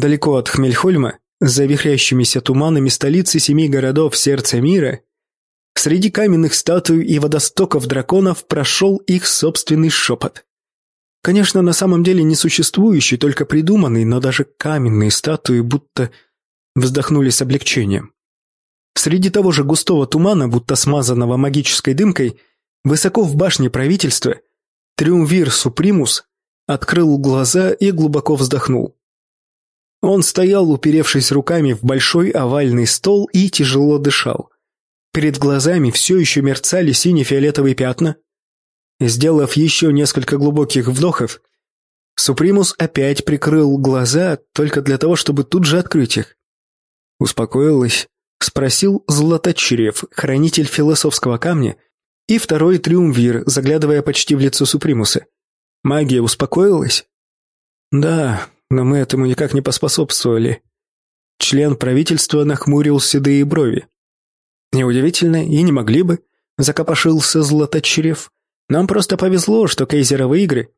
Далеко от Хмельхольма, за вихрящимися туманами столицы семи городов сердца мира, среди каменных статуй и водостоков драконов прошел их собственный шепот. Конечно, на самом деле не существующий, только придуманный, но даже каменные статуи будто вздохнули с облегчением. Среди того же густого тумана, будто смазанного магической дымкой, высоко в башне правительства, Триумвир Супримус открыл глаза и глубоко вздохнул. Он стоял, уперевшись руками в большой овальный стол и тяжело дышал. Перед глазами все еще мерцали сине-фиолетовые пятна, Сделав еще несколько глубоких вдохов, Супримус опять прикрыл глаза только для того, чтобы тут же открыть их. «Успокоилась?» — спросил Златочерев, хранитель философского камня, и второй триумвир, заглядывая почти в лицо Супримуса. «Магия успокоилась?» «Да, но мы этому никак не поспособствовали». Член правительства нахмурил седые брови. «Неудивительно, и не могли бы», — закопошился Златочерев. Нам просто повезло, что кейзеровые игры...»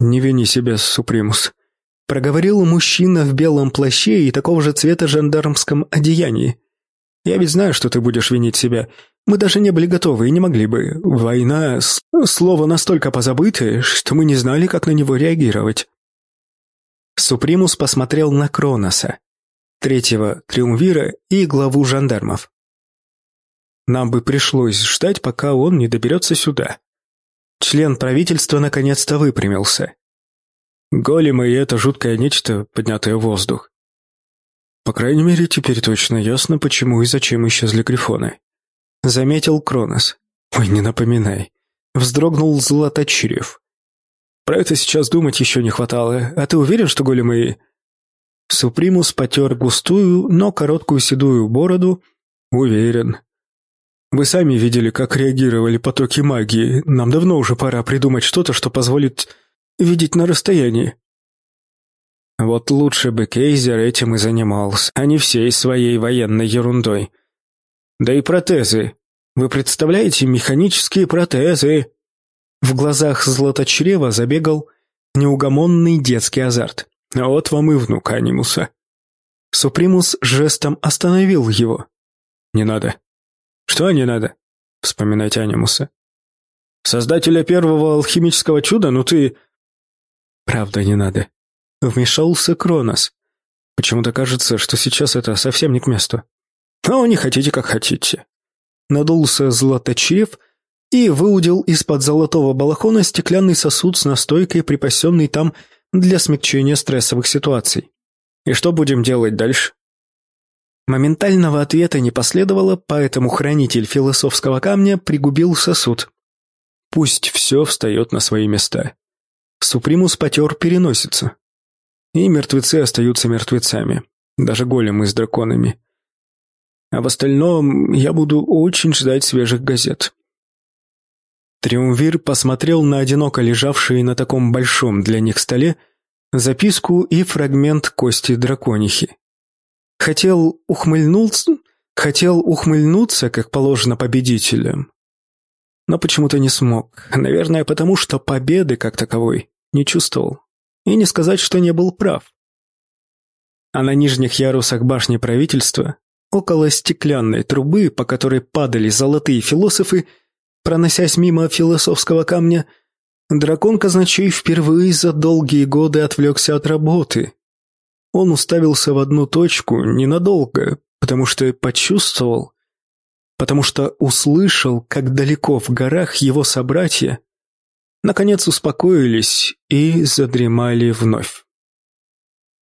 «Не вини себя, Супримус», — проговорил мужчина в белом плаще и такого же цвета жандармском одеянии. «Я ведь знаю, что ты будешь винить себя. Мы даже не были готовы и не могли бы. Война — слово настолько позабытое, что мы не знали, как на него реагировать». Супримус посмотрел на Кроноса, третьего триумвира и главу жандармов. Нам бы пришлось ждать, пока он не доберется сюда. Член правительства наконец-то выпрямился. Големы и это жуткое нечто, поднятое в воздух. По крайней мере, теперь точно ясно, почему и зачем исчезли грифоны. Заметил Кронос. Ой, не напоминай. Вздрогнул Златочерев. Про это сейчас думать еще не хватало. А ты уверен, что големы... Супримус потер густую, но короткую седую бороду. Уверен. Вы сами видели, как реагировали потоки магии. Нам давно уже пора придумать что-то, что позволит видеть на расстоянии. Вот лучше бы Кейзер этим и занимался, а не всей своей военной ерундой. Да и протезы. Вы представляете, механические протезы? В глазах Златочрева забегал неугомонный детский азарт. Вот вам и внук Анимуса. Супримус жестом остановил его. Не надо. Что не надо? Вспоминать анимуса. Создателя первого алхимического чуда, ну ты... Правда, не надо. Вмешался Кронос. Почему-то кажется, что сейчас это совсем не к месту. Ну, не хотите, как хотите. Надулся Златочев и выудил из-под золотого балахона стеклянный сосуд с настойкой, припасенный там для смягчения стрессовых ситуаций. И что будем делать дальше? Моментального ответа не последовало, поэтому хранитель философского камня пригубил сосуд. Пусть все встает на свои места. Супримус потер переносицу. И мертвецы остаются мертвецами, даже големы с драконами. А в остальном я буду очень ждать свежих газет. Триумвир посмотрел на одиноко лежавшие на таком большом для них столе записку и фрагмент кости драконихи. Хотел ухмыльнуться, хотел ухмыльнуться, как положено победителям, но почему-то не смог. Наверное, потому что победы как таковой не чувствовал. И не сказать, что не был прав. А на нижних ярусах башни правительства, около стеклянной трубы, по которой падали золотые философы, проносясь мимо философского камня, дракон казначей впервые за долгие годы отвлекся от работы он уставился в одну точку ненадолго, потому что почувствовал, потому что услышал, как далеко в горах его собратья наконец успокоились и задремали вновь.